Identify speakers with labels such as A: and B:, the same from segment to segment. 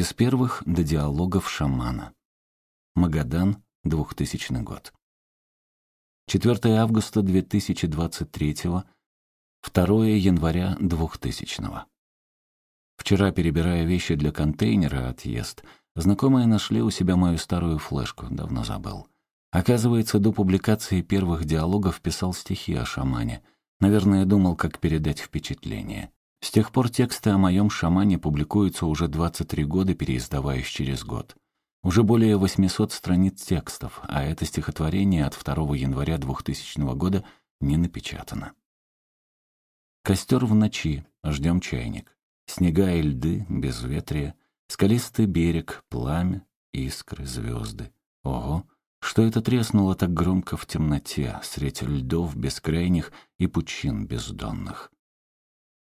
A: Из первых до диалогов шамана. Магадан, 2000 год. 4 августа 2023, 2 января 2000. Вчера, перебирая вещи для контейнера отъезд, знакомые нашли у себя мою старую флешку, давно забыл. Оказывается, до публикации первых диалогов писал стихи о шамане. Наверное, думал, как передать впечатление. С тех пор тексты о моем шамане публикуются уже 23 года, переиздаваясь через год. Уже более 800 страниц текстов, а это стихотворение от 2 января 2000 года не напечатано. Костер в ночи, ждем чайник. Снега и льды, безветрие, скалистый берег, пламя, искры, звезды. Ого, что это треснуло так громко в темноте, средь льдов бескрайних и пучин бездонных.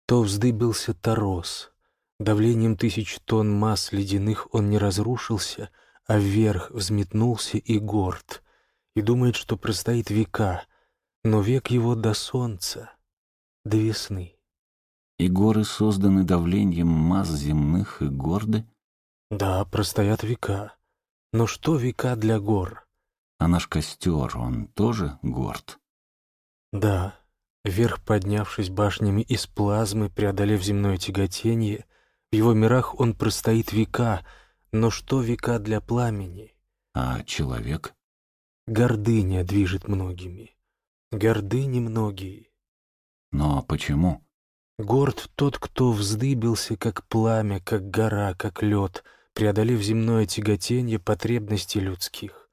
B: То вздыбился торос. Давлением тысяч тонн масс ледяных он не разрушился, а вверх взметнулся и горд, и думает, что простоит века, но век его до солнца, до весны.
A: И горы созданы давлением масс земных и горды?
B: Да, простоят века. Но что века для гор?
A: А наш костер, он тоже горд?
B: Да, Вверх поднявшись башнями из плазмы, преодолев земное тяготение, в его мирах он простоит века, но что века для пламени?
A: А человек?
B: Гордыня движет многими. Гордыни многие.
A: Но почему?
B: Горд тот, кто вздыбился, как пламя, как гора, как лед, преодолев земное тяготение потребностей людских.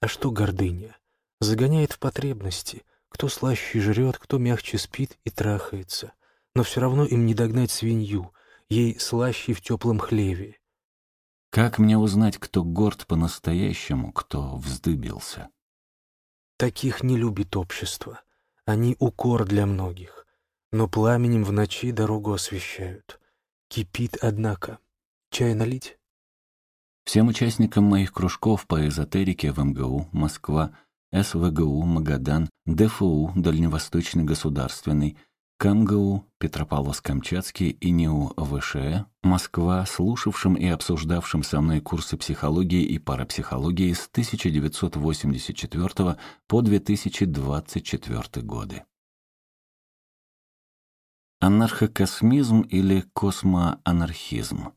B: А что гордыня? Загоняет в потребности — кто слаще жрет, кто мягче спит и трахается. Но все равно им не догнать свинью, ей слаще в теплом хлеве.
A: Как мне узнать, кто горд по-настоящему, кто вздыбился?
B: Таких не любит общество. Они укор для многих. Но пламенем в ночи дорогу освещают. Кипит, однако. Чай налить?
A: Всем участникам моих кружков по эзотерике в МГУ, Москва — СВГУ, Магадан, ДФУ, Дальневосточный государственный, КамГУ, Петропавловск-Камчатский и НИУ ВШЭ, Москва, слушавшим и обсуждавшим со мной курсы психологии и парапсихологии с 1984 по 2024 годы. Анархокосмизм или космоанархизм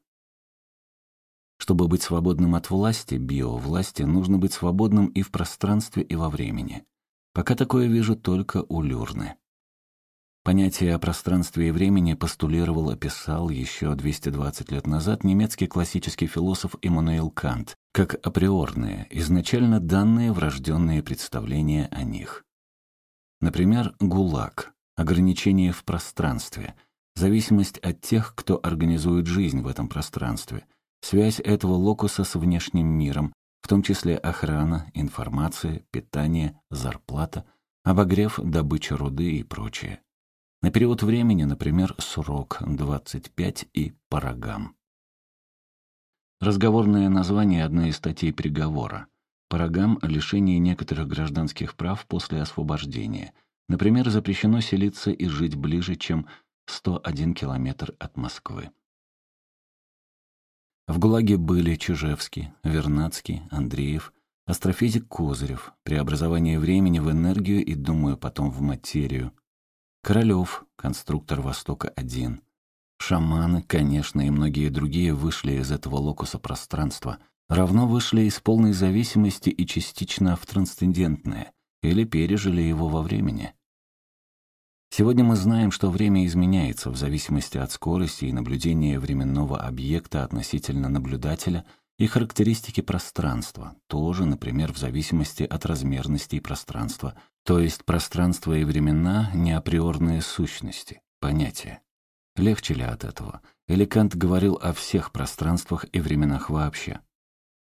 A: чтобы быть свободным от власти, биовласти, нужно быть свободным и в пространстве, и во времени. Пока такое вижу только у Люрны. Понятие о пространстве и времени постулировал, описал еще 220 лет назад немецкий классический философ Иммануил Кант, как априорные, изначально данные врожденные представления о них. Например, ГУЛАГ — ограничение в пространстве, зависимость от тех, кто организует жизнь в этом пространстве — Связь этого локуса с внешним миром, в том числе охрана, информация, питание, зарплата, обогрев, добыча руды и прочее. На период времени, например, срок 25 и парагам. Разговорное название одной из статей приговора. Парагам — лишение некоторых гражданских прав после освобождения. Например, запрещено селиться и жить ближе, чем 101 километр от Москвы. В ГУЛАГе были Чижевский, Вернадский, Андреев, астрофизик Козырев, преобразование времени в энергию и, думаю, потом в материю. Королёв, конструктор Востока-1. Шаманы, конечно, и многие другие вышли из этого локуса пространства, равно вышли из полной зависимости и частично в трансцендентное, или пережили его во времени. Сегодня мы знаем, что время изменяется в зависимости от скорости и наблюдения временного объекта относительно наблюдателя и характеристики пространства, тоже, например, в зависимости от размерности пространства, то есть пространство и времена — не априорные сущности, понятия. Легче ли от этого? Или Кант говорил о всех пространствах и временах вообще?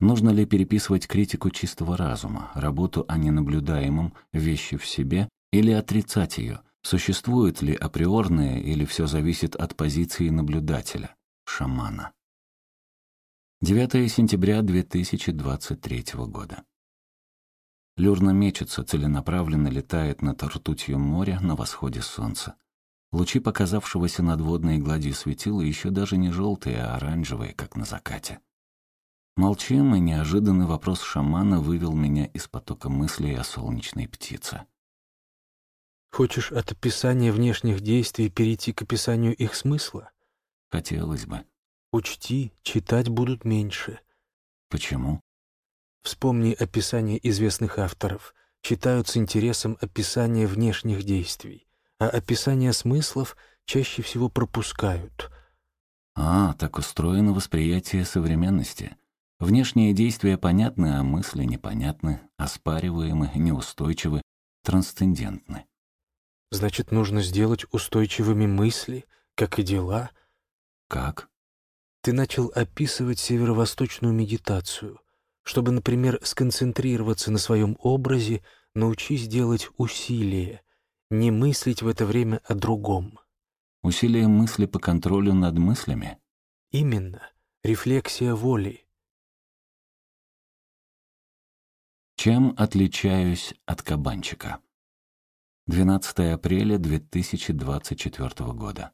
A: Нужно ли переписывать критику чистого разума, работу о ненаблюдаемом, вещи в себе, или отрицать ее — Существует ли априорное или все зависит от позиции наблюдателя, шамана? 9 сентября 2023 года. Люрна мечется, целенаправленно летает над ртутью моря на восходе солнца. Лучи показавшегося над водной гладью светила еще даже не желтые, а оранжевые, как на закате. Молчим, и неожиданный вопрос шамана вывел меня из потока мыслей о солнечной птице.
B: Хочешь от описания внешних действий перейти к описанию их смысла?
A: Хотелось бы.
B: Учти, читать будут меньше.
A: Почему?
B: Вспомни описание известных авторов. Читают с интересом описание внешних действий, а описание смыслов чаще всего пропускают.
A: А, так устроено восприятие современности. Внешние действия понятны, а мысли непонятны, оспариваемы, неустойчивы, трансцендентны.
B: Значит, нужно сделать устойчивыми мысли, как и дела.
A: Как?
B: Ты начал описывать северо-восточную медитацию. Чтобы, например, сконцентрироваться на своем образе, научись делать усилие, не мыслить в это время о другом.
A: Усилие мысли по контролю над мыслями?
B: Именно. Рефлексия воли.
A: Чем отличаюсь от кабанчика? 12 апреля 2024 года.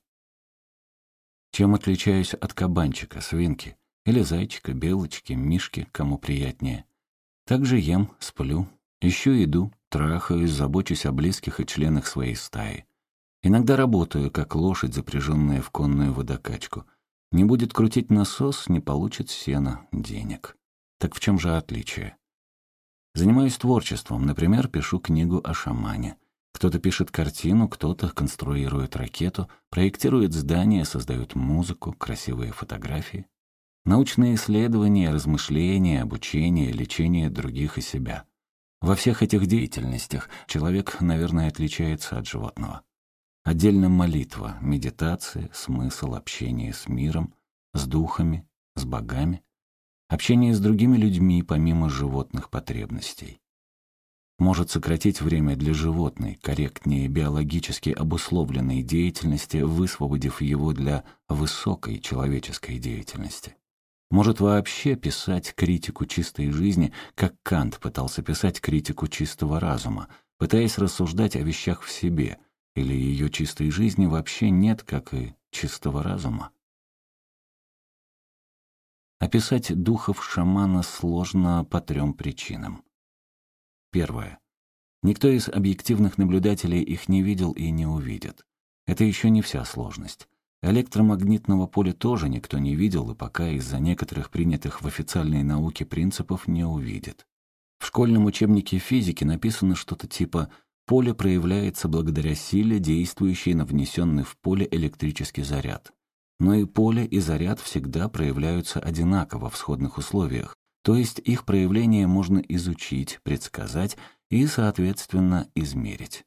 A: Чем отличаюсь от кабанчика, свинки, или зайчика, белочки, мишки, кому приятнее? Также ем, сплю, ищу еду, трахаюсь, забочусь о близких и членах своей стаи. Иногда работаю, как лошадь, запряженная в конную водокачку. Не будет крутить насос, не получит сена, денег. Так в чем же отличие? Занимаюсь творчеством, например, пишу книгу о шамане — кто-то пишет картину, кто-то конструирует ракету, проектирует здания, создает музыку, красивые фотографии. Научные исследования, размышления, обучение, лечение других и себя. Во всех этих деятельностях человек, наверное, отличается от животного. Отдельно молитва, медитация, смысл общения с миром, с духами, с богами, общение с другими людьми помимо животных потребностей может сократить время для животной, корректнее биологически обусловленной деятельности, высвободив его для высокой человеческой деятельности. Может вообще писать критику чистой жизни, как Кант пытался писать критику чистого разума, пытаясь рассуждать о вещах в себе, или ее чистой жизни вообще нет, как и чистого разума. Описать духов шамана сложно по трем причинам. Первое. Никто из объективных наблюдателей их не видел и не увидит. Это еще не вся сложность. Электромагнитного поля тоже никто не видел и пока из-за некоторых принятых в официальной науке принципов не увидит. В школьном учебнике физики написано что-то типа «поле проявляется благодаря силе, действующей на внесенный в поле электрический заряд». Но и поле, и заряд всегда проявляются одинаково в сходных условиях, то есть их проявление можно изучить, предсказать и, соответственно, измерить.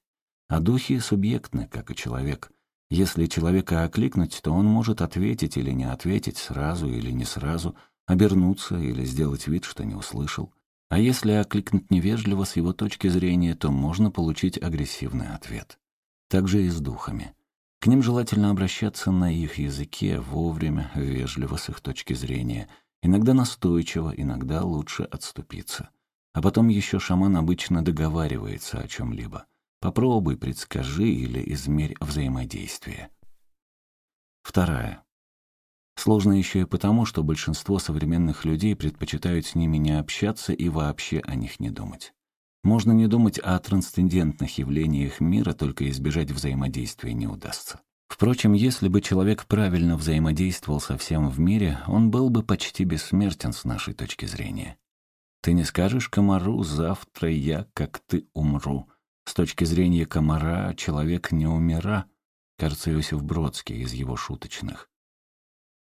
A: А духи субъектны, как и человек. Если человека окликнуть, то он может ответить или не ответить сразу или не сразу, обернуться или сделать вид, что не услышал. А если окликнуть невежливо с его точки зрения, то можно получить агрессивный ответ. Так же и с духами. К ним желательно обращаться на их языке, вовремя, вежливо с их точки зрения — Иногда настойчиво, иногда лучше отступиться. А потом еще шаман обычно договаривается о чем-либо. Попробуй, предскажи или измерь взаимодействие. Вторая. Сложно еще и потому, что большинство современных людей предпочитают с ними не общаться и вообще о них не думать. Можно не думать о трансцендентных явлениях мира, только избежать взаимодействия не удастся. Впрочем, если бы человек правильно взаимодействовал со всем в мире, он был бы почти бессмертен с нашей точки зрения. Ты не скажешь комару «завтра я, как ты, умру». С точки зрения комара человек не умира, кажется, Иосиф Бродский из его шуточных.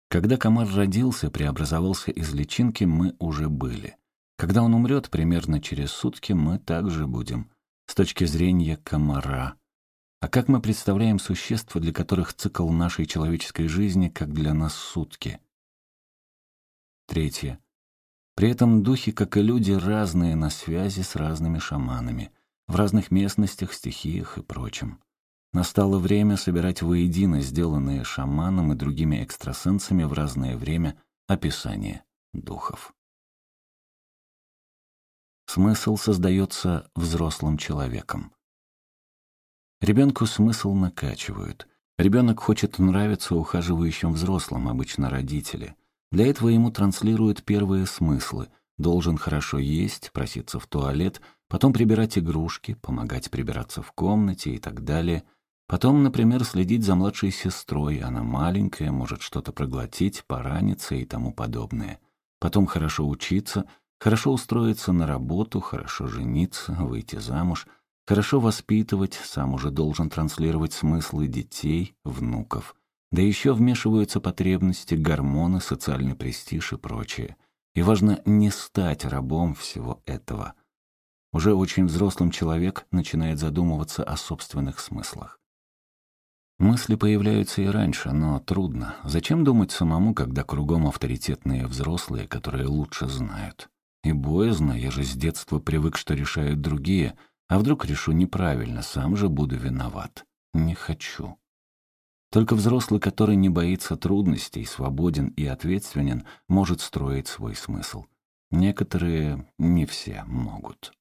A: Когда комар родился, преобразовался из личинки, мы уже были. Когда он умрет, примерно через сутки, мы также будем. С точки зрения комара — а как мы представляем существа, для которых цикл нашей человеческой жизни, как для нас сутки? Третье. При этом духи, как и люди, разные на связи с разными шаманами, в разных местностях, стихиях и прочем. Настало время собирать воедино сделанные шаманом и другими экстрасенсами в разное время описание духов. Смысл создается взрослым человеком. Ребенку смысл накачивают. Ребенок хочет нравиться ухаживающим взрослым, обычно родители. Для этого ему транслируют первые смыслы. Должен хорошо есть, проситься в туалет, потом прибирать игрушки, помогать прибираться в комнате и так далее. Потом, например, следить за младшей сестрой, она маленькая, может что-то проглотить, пораниться и тому подобное. Потом хорошо учиться, хорошо устроиться на работу, хорошо жениться, выйти замуж, хорошо воспитывать, сам уже должен транслировать смыслы детей, внуков. Да еще вмешиваются потребности, гормоны, социальный престиж и прочее. И важно не стать рабом всего этого. Уже очень взрослым человек начинает задумываться о собственных смыслах. Мысли появляются и раньше, но трудно. Зачем думать самому, когда кругом авторитетные взрослые, которые лучше знают? И боязно, я же с детства привык, что решают другие, а вдруг решу неправильно, сам же буду виноват. Не хочу. Только взрослый, который не боится трудностей, свободен и ответственен, может строить свой смысл. Некоторые, не все, могут.